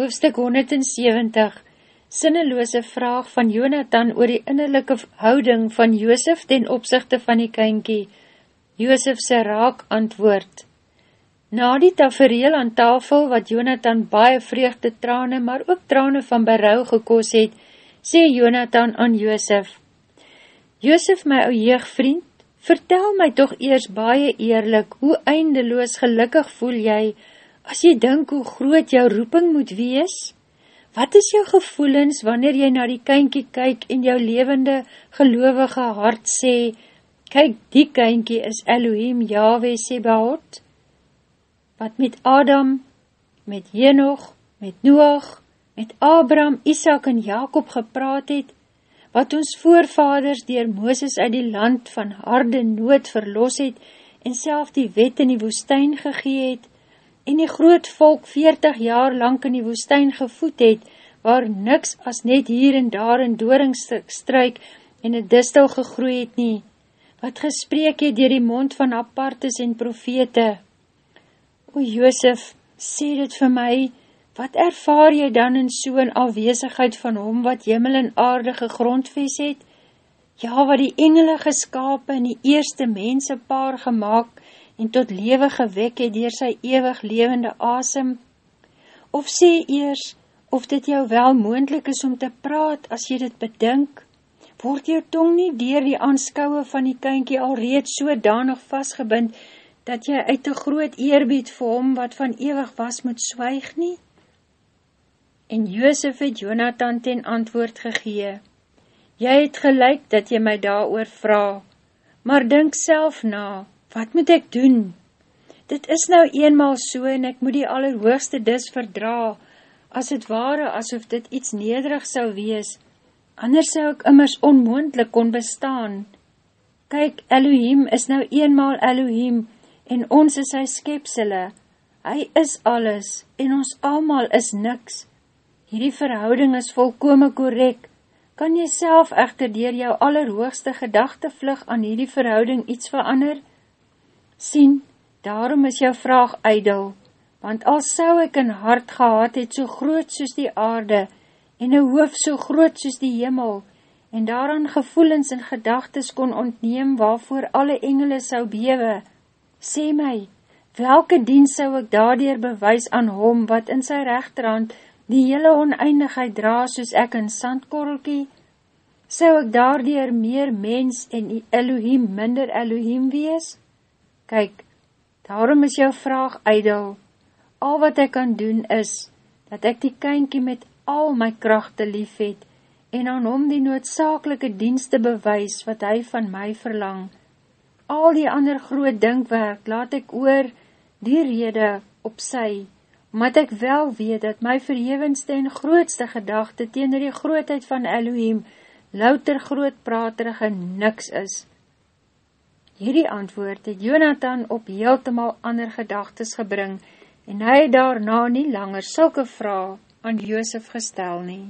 Hoofstuk 170 Sinneloose vraag van Jonathan oor die innerlijke houding van Joosef ten opzichte van die kynkie. Joosefse raak antwoord. Na die tafereel aan tafel wat Jonathan baie vreugde trane, maar ook trane van berouw gekos het, sê Jonathan aan Joosef, Joosef my ou jeugvriend, vertel my toch eers baie eerlik, hoe eindeloos gelukkig voel jy, as jy dink hoe groot jou roeping moet wees? Wat is jou gevoelens wanneer jy na die kynkie kyk en jou levende gelovige hart sê, kyk die kynkie is Elohim Yahweh Sebaot? Wat met Adam, met Jenoch, met Noach, met Abraham, Isaac en Jacob gepraat het, wat ons voorvaders dier Mooses uit die land van harde nood verlos het en self die wet in die woestijn gegee het, en die groot volk 40 jaar lang in die woestijn gevoed het, waar niks as net hier en daar in doringstruik en een distel gegroei het nie, wat gespreek het dier die mond van apartes en profete. O Joosef, sê dit vir my, wat ervaar jy dan in so'n alweesigheid van hom, wat jimmel en aarde gegrondves het? Ja, wat die engele geskapen en die eerste mense paar gemaakt, en tot lewe gewek het dier sy ewig levende asem? Of sê eers, of dit jou wel moendlik is om te praat as jy dit bedink? Word jou tong nie dier die aanskouwe van die kynkie al reeds so danig vastgebind, dat jy uit die groot eerbied vir hom wat van ewig was moet swyg nie? En Joosef het Jonathan ten antwoord gegee, Jy het gelijk dat jy my daar oor vraag, maar denk self na, wat moet ek doen? Dit is nou eenmaal so en ek moet die allerhoogste dis verdra, as het ware asof dit iets nederig sou wees, anders sou ek immers onmoendlik kon bestaan. Kyk, Elohim is nou eenmaal Elohim en ons is sy skepsele. Hy is alles en ons almal is niks. Hierdie verhouding is volkome korek. Kan jy self echter dier jou allerhoogste gedachte vlug aan hierdie verhouding iets verander? Sien, daarom is jou vraag eidel, want al sou ek een hart gehad het so groot soos die aarde, en een hoof so groot soos die hemel, en daaraan gevoelens en gedagtes kon ontneem waarvoor alle engele sou bewe, sê my, welke dienst sou ek daardier bewys aan hom, wat in sy rechterhand die hele oneindigheid dra soos ek in sandkorrelkie, sou ek daardier meer mens en Elohim minder Elohim wees? Kyk, daarom is jou vraag eidel. Al wat ek kan doen is, dat ek die kynkie met al my krachte lief het, en aan hom die noodzakelike dienste bewys, wat hy van my verlang. Al die ander groot dinkwerk laat ek oor die rede op sy, omdat ek wel weet, dat my verhevenste en grootste gedachte teender die grootheid van Elohim, louter grootpraterige niks is. Hierdie antwoord het Jonathan op heeltemal ander gedagtes gebring en hy daarna nie langer sulke vraag aan Joosef gestel nie.